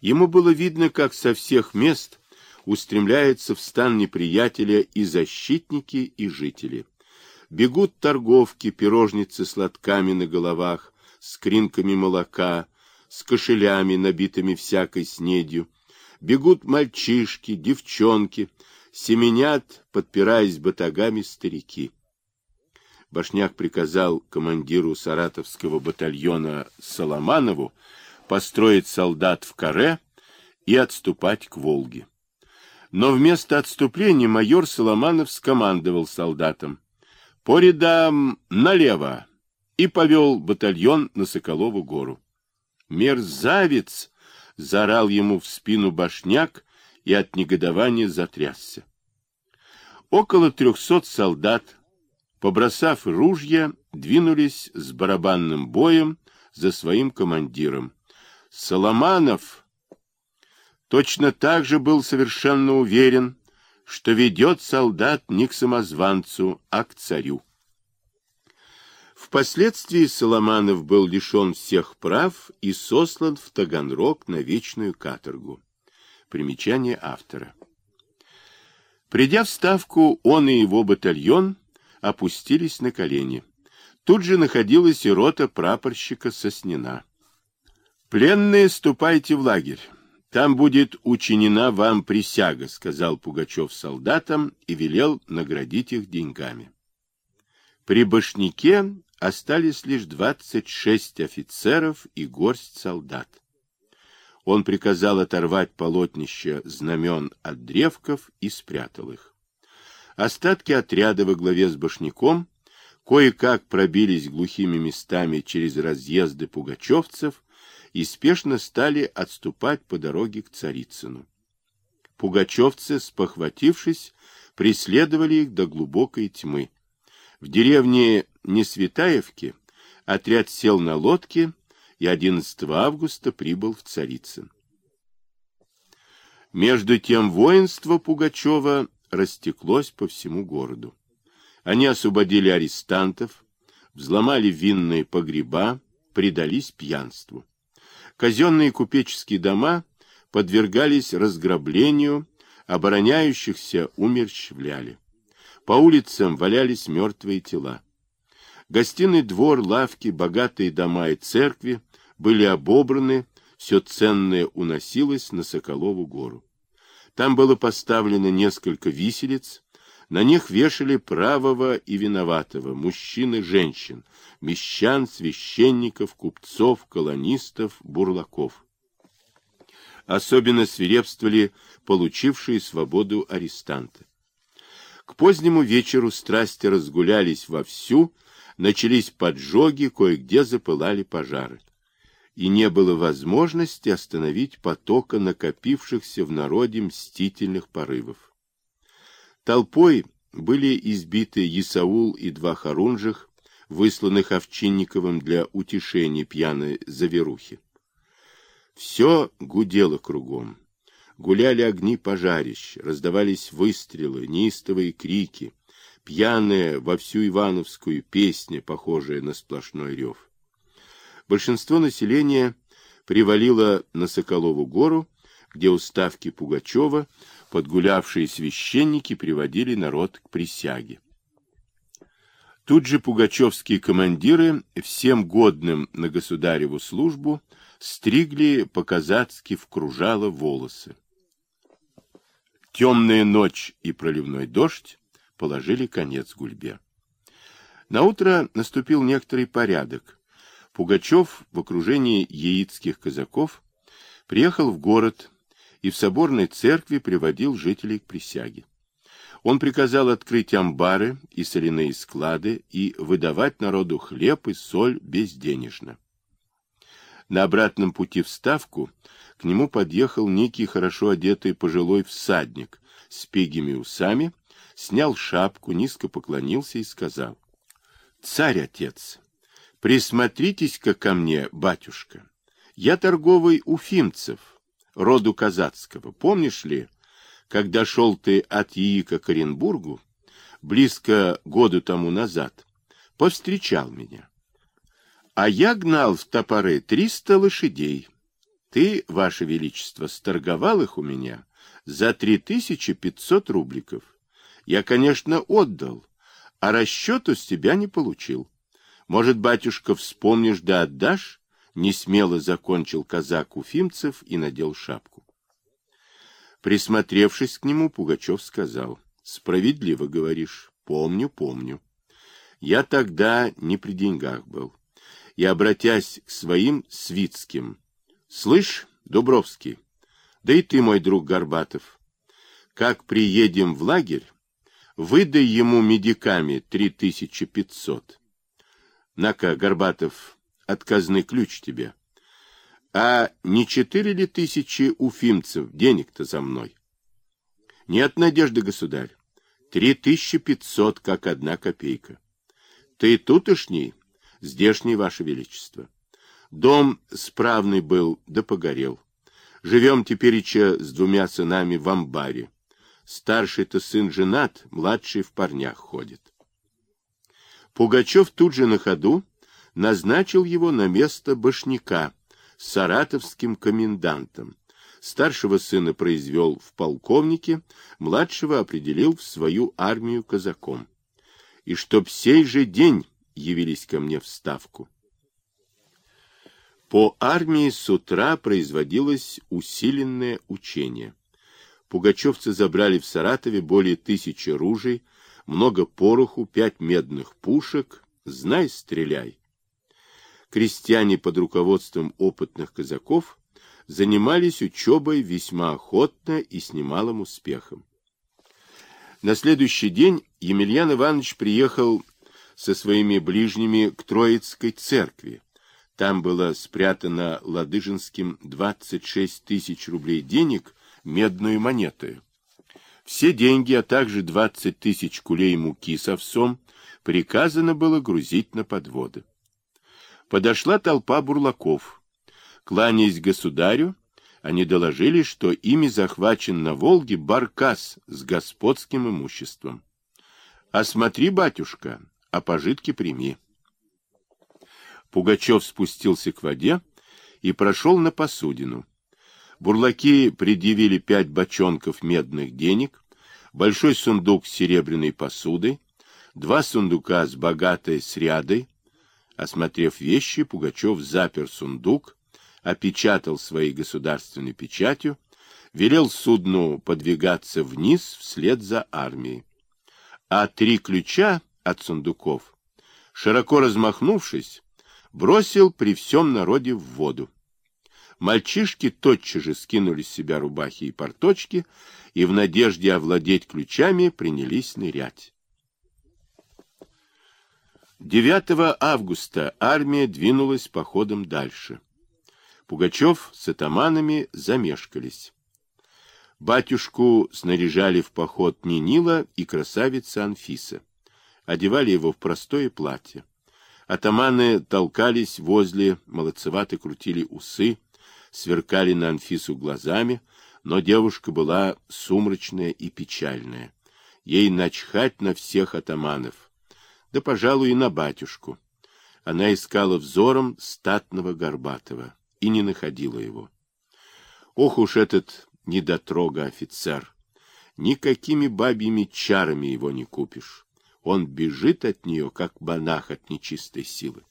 Ему было видно, как со всех мест устремляются в стан неприятеля и защитники, и жители. Бегут торговки, пирожницы с лотками на головах, с кринками молока, с кошелями, набитыми всякой снедью. Бегут мальчишки, девчонки, семенят, подпираясь батагами старики. Башняк приказал командиру саратовского батальона Соломанову построить солдат в каре и отступать к Волге. Но вместо отступления майор Соломанов скомандовал солдатам «По рядам налево!» и повел батальон на Соколову гору. «Мерзавец!» — заорал ему в спину башняк и от негодования затрясся. Около трехсот солдат, побросав ружья, двинулись с барабанным боем за своим командиром. Соломанов точно так же был совершенно уверен, что ведет солдат не к самозванцу, а к царю. Впоследствии Соломанов был лишен всех прав и сослан в Таганрог на вечную каторгу. Примечание автора. Придя в Ставку, он и его батальон опустились на колени. Тут же находилась и рота прапорщика Соснина. «Пленные, ступайте в лагерь. Там будет учинена вам присяга», — сказал Пугачев солдатам и велел наградить их деньгами. При башняке остались лишь двадцать шесть офицеров и горсть солдат он приказал оторвать полотнище знамен от древков и спрятал их. Остатки отряда во главе с башняком кое-как пробились глухими местами через разъезды пугачевцев и спешно стали отступать по дороге к Царицыну. Пугачевцы, спохватившись, преследовали их до глубокой тьмы. В деревне Несветаевке отряд сел на лодке и 11 августа прибыл в Царицын. Между тем воинство Пугачева растеклось по всему городу. Они освободили арестантов, взломали винные погреба, предались пьянству. Казенные купеческие дома подвергались разграблению, обороняющихся умерщвляли. По улицам валялись мертвые тела. Гостиный двор, лавки, богатые дома и церкви были обобраны, все ценное уносилось на Соколову гору. Там было поставлено несколько виселиц, на них вешали правого и виноватого, мужчин и женщин, мещан, священников, купцов, колонистов, бурлаков. Особенно свирепствовали получившие свободу арестанты. К позднему вечеру страсти разгулялись вовсю, начались поджоги, кое-где запылали пожары и не было возможности остановить потока накопившихся в народе мстительных порывов. Толпой были избиты Исаул и два хорунжих, высланных Овчинниковым для утешения пьяной заверухи. Все гудело кругом. Гуляли огни пожарищ, раздавались выстрелы, неистовые крики, пьяная во всю Ивановскую песня, похожая на сплошной рев. Большинство населения привалило на Соколову гору, где у ставки Пугачева подгулявшие священники приводили народ к присяге. Тут же пугачевские командиры всем годным на государеву службу стригли по-казацки в кружало волосы. Темная ночь и проливной дождь положили конец гульбе. Наутро наступил некоторый порядок, Пугачев в окружении яицких казаков приехал в город и в соборной церкви приводил жителей к присяге. Он приказал открыть амбары и соляные склады и выдавать народу хлеб и соль безденежно. На обратном пути в Ставку к нему подъехал некий хорошо одетый пожилой всадник с пегими усами, снял шапку, низко поклонился и сказал, «Царь-отец, Присмотритесь-ка ко мне, батюшка. Я торговый уфимцев, роду казацкого. Помнишь ли, когда шел ты от Яика к Оренбургу, близко году тому назад, повстречал меня. А я гнал в топоры триста лошадей. Ты, Ваше Величество, сторговал их у меня за 3500 рубликов. Я, конечно, отдал, а расчету с тебя не получил. Может, батюшка, вспомнишь да отдашь? Несмело закончил казак Уфимцев и надел шапку. Присмотревшись к нему, Пугачев сказал, «Справедливо говоришь, помню, помню. Я тогда не при деньгах был. И, обратясь к своим свитским, «Слышь, Дубровский, да и ты, мой друг Горбатов, как приедем в лагерь, выдай ему медиками 3500. На-ка, Горбатов, отказный ключ тебе. А не четыре ли тысячи уфимцев денег-то за мной? Нет, Надежда, государь, три тысячи пятьсот, как одна копейка. Ты тутошний, здешний, ваше величество. Дом справный был, да погорел. Живем тепереча с двумя сынами в амбаре. Старший-то сын женат, младший в парнях ходит. Пугачев тут же на ходу назначил его на место башняка саратовским комендантом. Старшего сына произвел в полковнике, младшего определил в свою армию казаком. И чтоб сей же день явились ко мне в ставку. По армии с утра производилось усиленное учение. Пугачевцы забрали в Саратове более тысячи ружей, много пороху, пять медных пушек. Знай, стреляй крестьяне под руководством опытных казаков занимались учебой весьма охотно и с немалым успехом. На следующий день Емельян Иванович приехал со своими ближними к Троицкой церкви. Там было спрятано Ладыжинским 26 тысяч рублей денег медную монетой. Все деньги, а также 20 тысяч кулей муки с овсом приказано было грузить на подводы подошла толпа бурлаков. Кланяясь государю, они доложили, что ими захвачен на Волге баркас с господским имуществом. «Осмотри, батюшка, а пожитки прими». Пугачев спустился к воде и прошел на посудину. Бурлаки предъявили пять бочонков медных денег, большой сундук с серебряной посудой, два сундука с богатой срядой, Осмотрев вещи, Пугачев запер сундук, опечатал своей государственной печатью, велел судну подвигаться вниз вслед за армией. А три ключа от сундуков, широко размахнувшись, бросил при всем народе в воду. Мальчишки тотчас же скинули с себя рубахи и порточки и в надежде овладеть ключами принялись нырять. 9 августа армия двинулась походом дальше. Пугачев с атаманами замешкались. Батюшку снаряжали в поход Нинила и красавица Анфиса. Одевали его в простое платье. Атаманы толкались возле, молодцевато крутили усы, сверкали на Анфису глазами, но девушка была сумрачная и печальная. Ей начхать на всех атаманов, да, пожалуй, и на батюшку. Она искала взором статного Горбатова и не находила его. Ох уж этот недотрога офицер! Никакими бабьими чарами его не купишь. Он бежит от нее, как монах от нечистой силы.